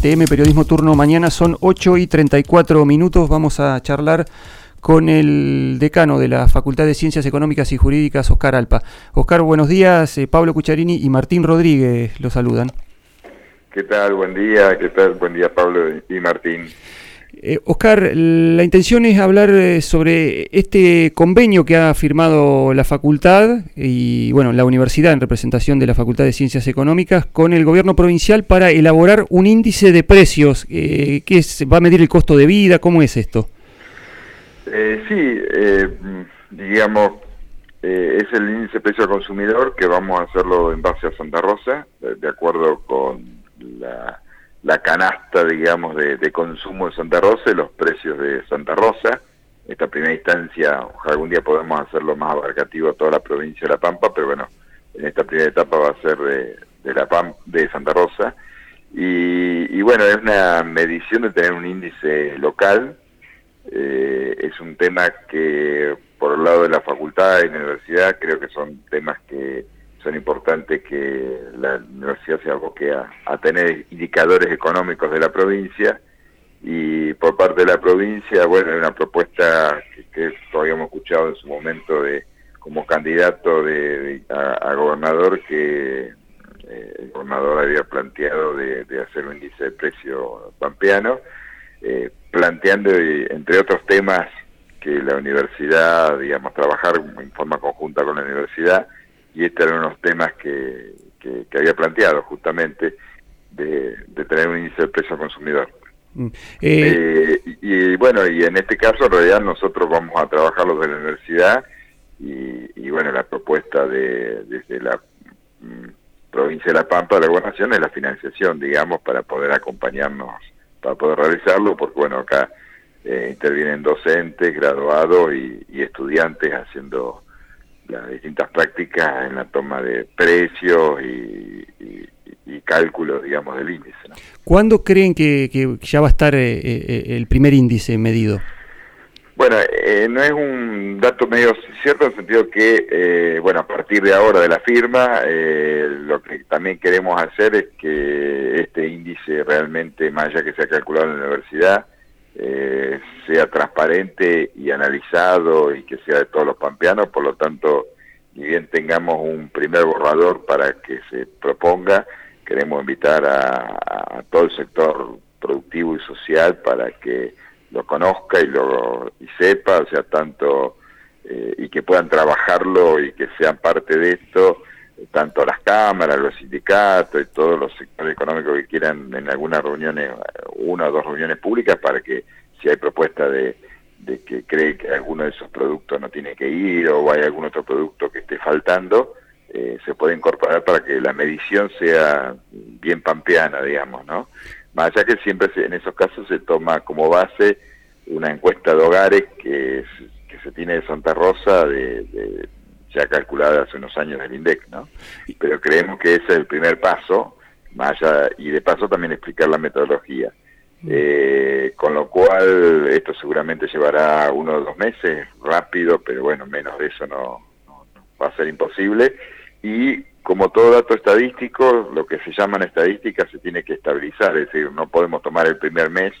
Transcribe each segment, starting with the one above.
PTM, Periodismo Turno Mañana. Son 8 y 34 minutos. Vamos a charlar con el decano de la Facultad de Ciencias Económicas y Jurídicas, Oscar Alpa. Oscar, buenos días. Eh, Pablo Cucharini y Martín Rodríguez lo saludan. ¿Qué tal? Buen día. ¿Qué tal? Buen día, Pablo y Martín. Eh, Oscar, la intención es hablar eh, sobre este convenio que ha firmado la facultad y bueno, la universidad en representación de la Facultad de Ciencias Económicas con el gobierno provincial para elaborar un índice de precios. Eh, ¿Qué es? ¿Va a medir el costo de vida? ¿Cómo es esto? Eh, sí, digamos, es el índice de precio al consumidor que vamos a hacerlo en base a Santa Rosa, de acuerdo con la la canasta, digamos, de, consumo de Santa Rosa y los precios de Santa Rosa. Esta primera instancia, ojalá algún día podamos hacerlo más abarcativo a toda la provincia de La Pampa, pero bueno, en esta primera etapa va a ser de, de la Pam de Santa Rosa. Y, bueno, es una medición de tener un índice local. Eh, es un tema que, por el lado de la facultad y la universidad, creo que son temas que son importantes que la universidad se aboque a, tener indicadores económicos de la provincia. Y por parte de la provincia, bueno, una propuesta que, todavía hemos escuchado en su momento de como candidato de, a, gobernador que eh, el gobernador había planteado de, hacer un índice de precio pampeano, eh, planteando, entre otros temas, que la universidad, digamos, trabajar en forma conjunta con la universidad, y estos eran unos temas que, que, había planteado justamente de, tener un índice de precio al consumidor. Mm. Eh, eh, y, bueno, y en este caso en realidad nosotros vamos a trabajar los de la universidad y, bueno, la propuesta de desde la mm, provincia de La Pampa de la gobernación es la financiación, digamos, para poder acompañarnos, para poder realizarlo, porque bueno, acá eh, intervienen docentes, graduados y, y estudiantes haciendo las distintas prácticas en la toma de precios y, y, cálculos, digamos, del índice. ¿Cuándo creen que, ya va a estar eh, eh, el primer índice medido? Bueno, eh, no es un dato medio cierto en el sentido que, bueno, a partir de ahora de la firma, lo que también queremos hacer es que este índice realmente, más allá que sea calculado en la universidad, eh, sea transparente y analizado y que sea de todos los pampeanos, por lo tanto, ni bien tengamos un primer borrador para que se proponga, queremos invitar a, todo el sector productivo y social para que lo conozca y lo y sepa, o sea, tanto eh, y que puedan trabajarlo y que sean parte de esto, tanto las cámaras, los sindicatos y todos los sectores económicos que quieran en algunas reuniones, una o dos reuniones públicas, para que si hay propuesta de, que cree que alguno de esos productos no tiene que ir o hay algún otro producto que esté faltando, eh, se puede incorporar para que la medición sea bien pampeana, digamos, ¿no? Más allá que siempre en esos casos se toma como base una encuesta de hogares que, se tiene de Santa Rosa de ya calculada hace unos años del INDEC, ¿no? Pero creemos que ese es el primer paso, más y de paso también explicar la metodología. Mm. Eh, con lo cual esto seguramente llevará uno o dos meses, rápido, pero bueno, menos de eso no, va a ser imposible. Y como todo dato estadístico, lo que se llaman estadísticas se tiene que estabilizar, es decir, no podemos tomar el primer mes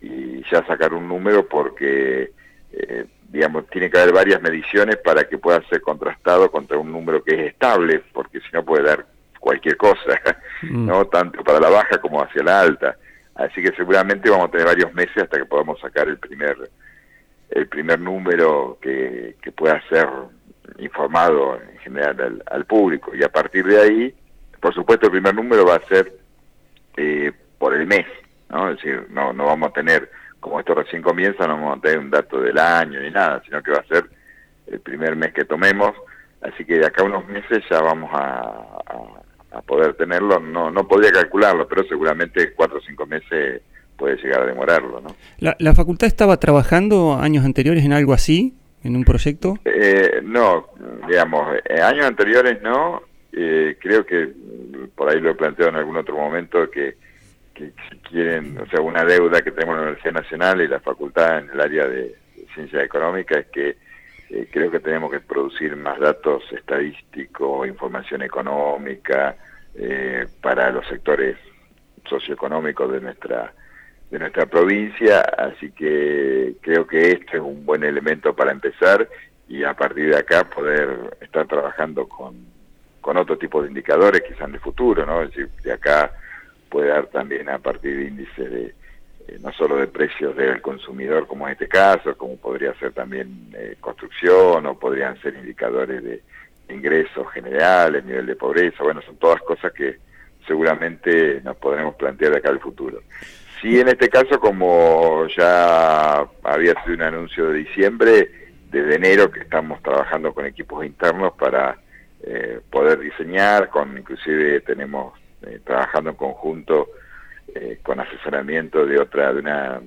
y ya sacar un número porque eh, digamos, tiene que haber varias mediciones para que pueda ser contrastado contra un número que es estable, porque si no puede dar cualquier cosa, mm. ¿no? Tanto para la baja como hacia la alta. Así que seguramente vamos a tener varios meses hasta que podamos sacar el primer el primer número que, que pueda ser informado en general al, público. Y a partir de ahí, por supuesto, el primer número va a ser eh, por el mes, ¿no? Es decir, no, no vamos a tener como esto recién comienza, no vamos a tener un dato del año ni nada, sino que va a ser el primer mes que tomemos, así que de acá a unos meses ya vamos a, poder tenerlo, no, no podría calcularlo, pero seguramente cuatro o cinco meses puede llegar a demorarlo. ¿no? ¿La, facultad estaba trabajando años anteriores en algo así, en un proyecto? Eh, no, digamos, eh, años anteriores no, eh, creo que por ahí lo he planteado en algún otro momento que que si quieren, o sea, una deuda que tenemos en la Universidad Nacional y la facultad en el área de, ciencia económica es que eh, creo que tenemos que producir más datos estadísticos, información económica eh, para los sectores socioeconómico de nuestra de nuestra provincia, así que creo que este es un buen elemento para empezar y a partir de acá poder estar trabajando con, con otro tipo de indicadores quizás de futuro, ¿no? Es decir, de acá puede dar también a partir de índices de eh, no solo de precios del consumidor como en este caso, como podría ser también eh, construcción o podrían ser indicadores de ingresos generales, nivel de pobreza, bueno, son todas cosas que seguramente nos podremos plantear de acá al futuro. Sí, en este caso, como ya había sido un anuncio de diciembre, desde enero que estamos trabajando con equipos internos para eh, poder diseñar, con inclusive tenemos eh, trabajando en conjunto eh, con asesoramiento de otra, de una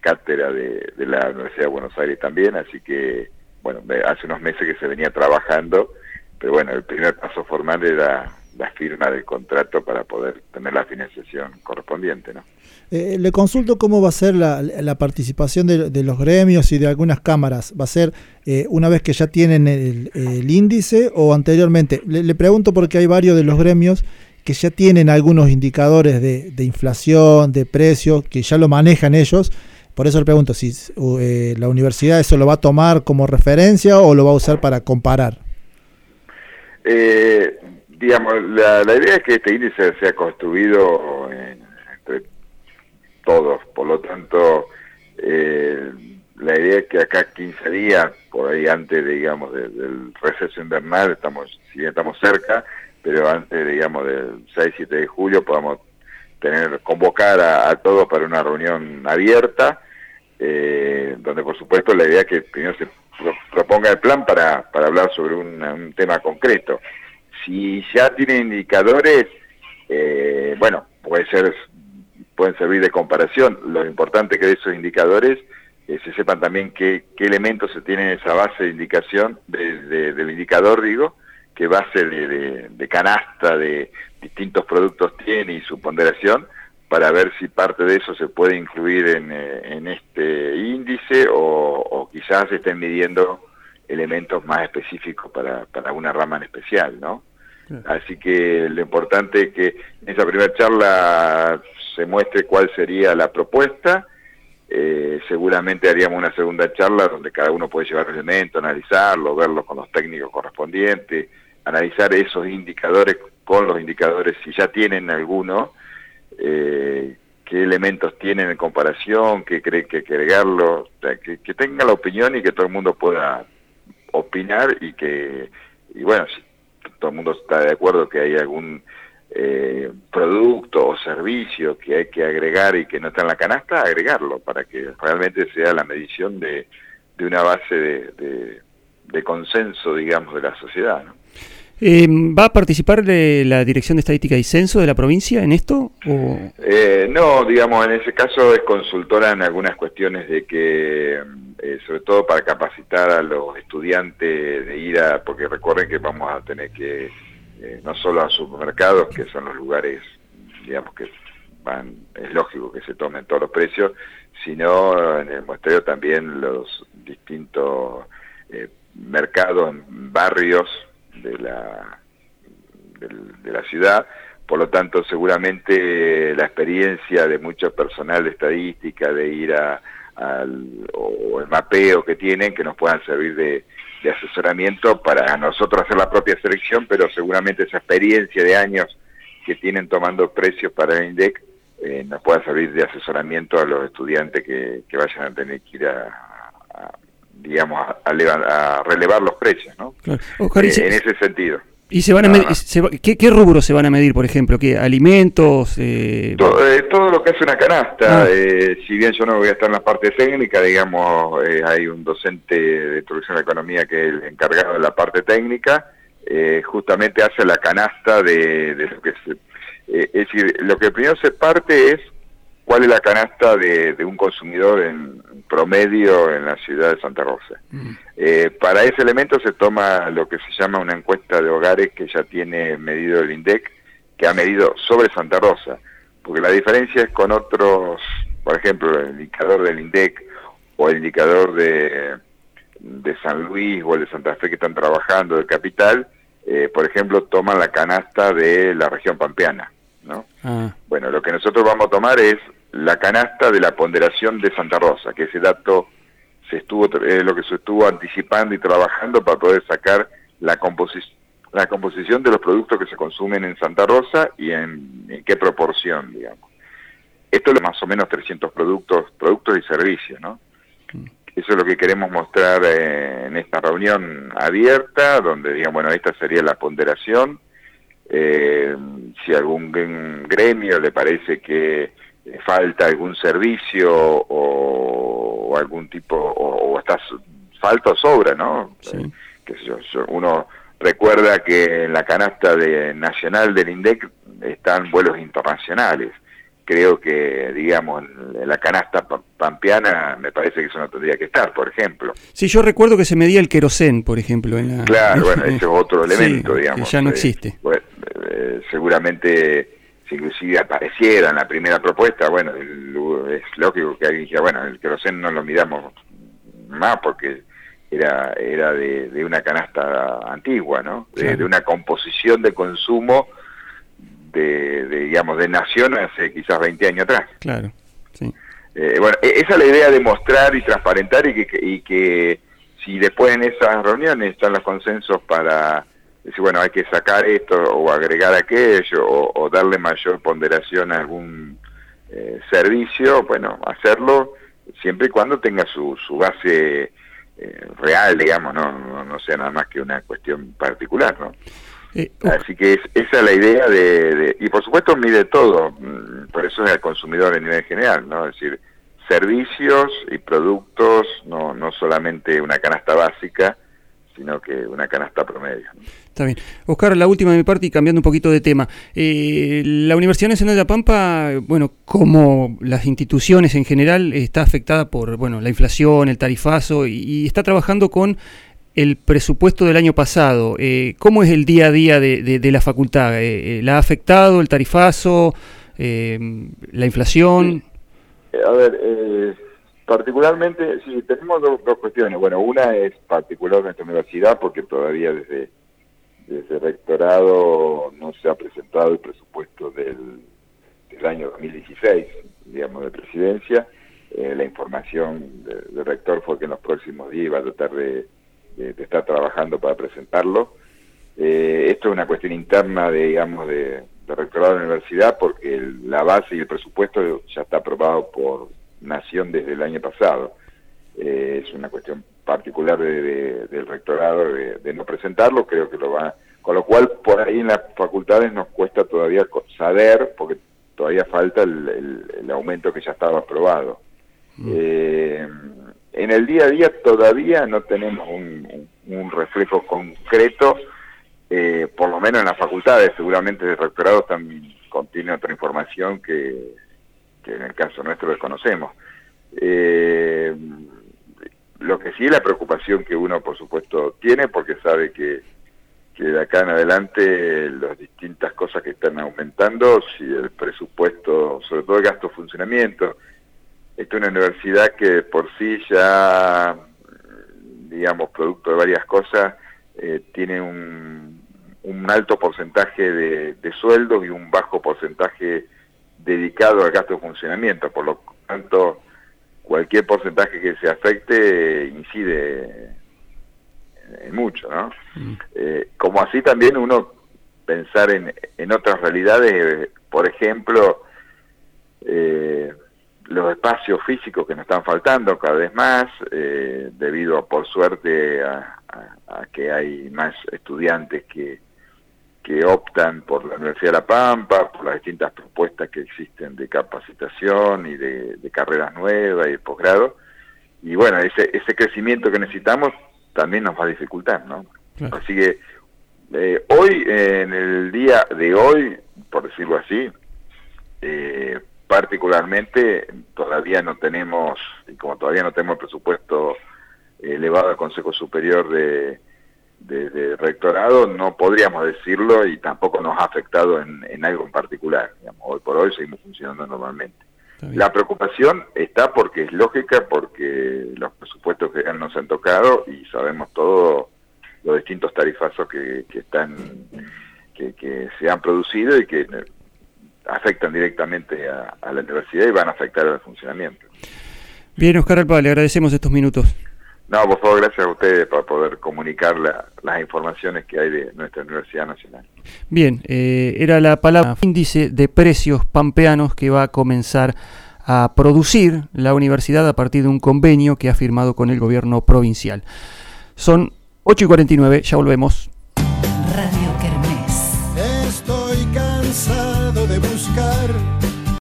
cátedra de, de, la Universidad de Buenos Aires también, así que, bueno, hace unos meses que se venía trabajando, pero bueno, el primer paso formal era la firma del contrato para poder tener la financiación correspondiente. ¿no? Eh, le consulto cómo va a ser la, la participación de, de, los gremios y de algunas cámaras. ¿Va a ser eh, una vez que ya tienen el, el índice o anteriormente? Le, le, pregunto porque hay varios de los gremios que ya tienen algunos indicadores de, de inflación, de precios, que ya lo manejan ellos. Por eso le pregunto si eh, la universidad eso lo va a tomar como referencia o lo va a usar para comparar. Eh, digamos, la, la, idea es que este índice sea construido en, entre todos, por lo tanto, eh, la idea es que acá 15 días, por ahí antes, digamos, de, del receso invernal, estamos, si bien estamos cerca, pero antes, digamos, del 6-7 de julio podamos tener, convocar a, a, todos para una reunión abierta, eh, donde por supuesto la idea es que primero se proponga el plan para, para hablar sobre un tema concreto si ya tiene indicadores, eh, bueno, puede ser, pueden servir de comparación. Lo importante que de esos indicadores se sepan también qué, qué, elementos se tiene en esa base de indicación, de, de, del indicador, digo, qué base de, de, canasta de distintos productos tiene y su ponderación, para ver si parte de eso se puede incluir en, eh, en este índice o, o quizás estén midiendo elementos más específicos para, para una rama en especial, ¿no? Así que lo importante es que en esa primera charla se muestre cuál sería la propuesta. Eh, seguramente haríamos una segunda charla donde cada uno puede llevar elementos, analizarlo, verlo con los técnicos correspondientes, analizar esos indicadores con los indicadores si ya tienen alguno, eh, qué elementos tienen en comparación, qué cree que agregarlo, que, que tenga la opinión y que todo el mundo pueda opinar y que, y bueno, si todo el mundo está de acuerdo que hay algún eh, producto o servicio que hay que agregar y que no está en la canasta, agregarlo para que realmente sea la medición de, una base de, de, de, consenso, digamos, de la sociedad. ¿no? Eh, ¿Va a participar la Dirección de Estadística y Censo de la provincia en esto? Eh, no, digamos, en ese caso es consultora en algunas cuestiones de que, eh, sobre todo para capacitar a los estudiantes de ir a, porque recuerden que vamos a tener que, eh, no solo a supermercados, que son los lugares, digamos, que van, es lógico que se tomen todos los precios, sino en el muestreo también los distintos eh, mercados, barrios, de la, de, la ciudad, por lo tanto seguramente la experiencia de mucho personal de estadística, de ir a, al, o el mapeo que tienen, que nos puedan servir de, de asesoramiento para nosotros hacer la propia selección, pero seguramente esa experiencia de años que tienen tomando precios para el INDEC eh, nos pueda servir de asesoramiento a los estudiantes que, que vayan a tener que ir a digamos, a, a, a, relevar los precios, ¿no? Claro. eh, en ese sentido. ¿Y se van a medir, se, ¿qué, ¿qué, rubros se van a medir, por ejemplo? ¿Qué alimentos? Eh... Todo, eh, todo, lo que hace una canasta. Ah. Eh, si bien yo no voy a estar en la parte técnica, digamos, eh, hay un docente de introducción a la economía que es el encargado de la parte técnica, eh, justamente hace la canasta de, de lo que se... es decir, lo que primero se parte es cuál es la canasta de, de, un consumidor en promedio en la ciudad de Santa Rosa. Mm. Eh, para ese elemento se toma lo que se llama una encuesta de hogares que ya tiene medido el INDEC, que ha medido sobre Santa Rosa, porque la diferencia es con otros, por ejemplo, el indicador del INDEC o el indicador de, de San Luis o el de Santa Fe que están trabajando de capital, eh, por ejemplo, toman la canasta de la región pampeana ¿no? Ah. Bueno, lo que nosotros vamos a tomar es la canasta de la ponderación de Santa Rosa, que ese dato se estuvo es lo que se estuvo anticipando y trabajando para poder sacar la composición la composición de los productos que se consumen en Santa Rosa y en, qué proporción, digamos. Esto es más o menos 300 productos, productos y servicios, ¿no? Mm. Eso es lo que queremos mostrar eh, en esta reunión abierta, donde digamos, bueno, esta sería la ponderación. Eh, si algún gremio le parece que falta algún servicio o, algún tipo, o, está falta o sobra, ¿no? Sí. Eh, uno Recuerda que en la canasta de, nacional del INDEC están vuelos internacionales. Creo que, digamos, en la canasta pampeana me parece que eso no tendría que estar, por ejemplo. Sí, yo recuerdo que se medía el querosén, por ejemplo. En la... Claro, bueno, ese es otro elemento, digamos. ya no existe. Eh, seguramente si inclusive apareciera en la primera propuesta, bueno, es lógico que alguien dijera, bueno, el querosén no lo miramos más porque era, era de, una canasta antigua, ¿no? De, una composición de consumo de, digamos, de nación hace quizás 20 años atrás. Claro, sí. Eh, bueno, e, esa es la idea de mostrar y transparentar y que, y que si después en esas reuniones están los consensos para decir, bueno, hay que sacar esto o agregar aquello o, darle mayor ponderación a algún eh, servicio, bueno, hacerlo siempre y cuando tenga su, su base eh, real, digamos, no, no, sea nada más que una cuestión particular, ¿no? Eh, Así que esa es la idea de, Y por supuesto mide todo, mm, por eso es el consumidor a nivel general, ¿no? Es decir, servicios y productos, no, no solamente una canasta básica, sino que una canasta promedio. Está bien. Oscar, la última de mi parte y cambiando un poquito de tema. Eh, la Universidad Nacional de La Pampa, bueno, como las instituciones en general, está afectada por bueno la inflación, el tarifazo y, está trabajando con el presupuesto del año pasado. Eh, ¿Cómo es el día a día de, la facultad? Eh, ¿La ha afectado el tarifazo, la inflación? A ver, Particularmente, sí, tenemos dos, cuestiones. Bueno, una es particular de nuestra universidad porque todavía desde, desde rectorado no se ha presentado el presupuesto del, del año 2016, digamos, de presidencia. Eh, la información del rector fue que en los próximos días iba a tratar de, estar trabajando para presentarlo. Eh, esto es una cuestión interna, de, digamos, de, de rectorado de la universidad porque la base y el presupuesto ya está aprobado por nación desde el año pasado. Eh, es una cuestión particular del rectorado de, no presentarlo, creo que lo va, con lo cual por ahí en las facultades nos cuesta todavía saber, porque todavía falta el, aumento que ya estaba aprobado. Mm. Eh, en el día a día todavía no tenemos un, reflejo concreto, eh, por lo menos en las facultades, seguramente el rectorado también contiene otra información que que en el caso nuestro desconocemos. Eh, lo que sí es la preocupación que uno, por supuesto, tiene, porque sabe que, que de acá en adelante las distintas cosas que están aumentando, si el presupuesto, sobre todo el gasto de funcionamiento, esta es una universidad que por sí ya, digamos, producto de varias cosas, eh, tiene un, alto porcentaje de, de sueldos y un bajo porcentaje dedicado al gasto de funcionamiento, por lo tanto cualquier porcentaje que se afecte incide en mucho, ¿no? Mm. Eh, como así también uno pensar en, en otras realidades, por ejemplo, eh, los espacios físicos que nos están faltando cada vez más, eh, debido por suerte a, que hay más estudiantes que, que optan por la Universidad de La Pampa, por las distintas propuestas que existen de capacitación y de, carreras nuevas y de posgrado. Y bueno, ese, ese crecimiento que necesitamos también nos va a dificultar, ¿no? Así que eh, hoy, en el día de hoy, por decirlo así, eh, particularmente todavía no tenemos, y como todavía no tenemos presupuesto elevado al Consejo Superior de, de, rectorado no podríamos decirlo y tampoco nos ha afectado en, algo en particular. hoy por hoy seguimos funcionando normalmente. La preocupación está porque es lógica, porque los presupuestos que nos han tocado y sabemos todos los distintos tarifazos que, están que, se han producido y que afectan directamente a, la universidad y van a afectar al funcionamiento. Bien, Oscar Alpa, le agradecemos estos minutos. No, por favor, gracias a ustedes por poder comunicar las informaciones que hay de nuestra Universidad Nacional. Bien, eh, era la palabra índice de precios pampeanos que va a comenzar a producir la universidad a partir de un convenio que ha firmado con el gobierno provincial. Son 8 y 49, ya volvemos.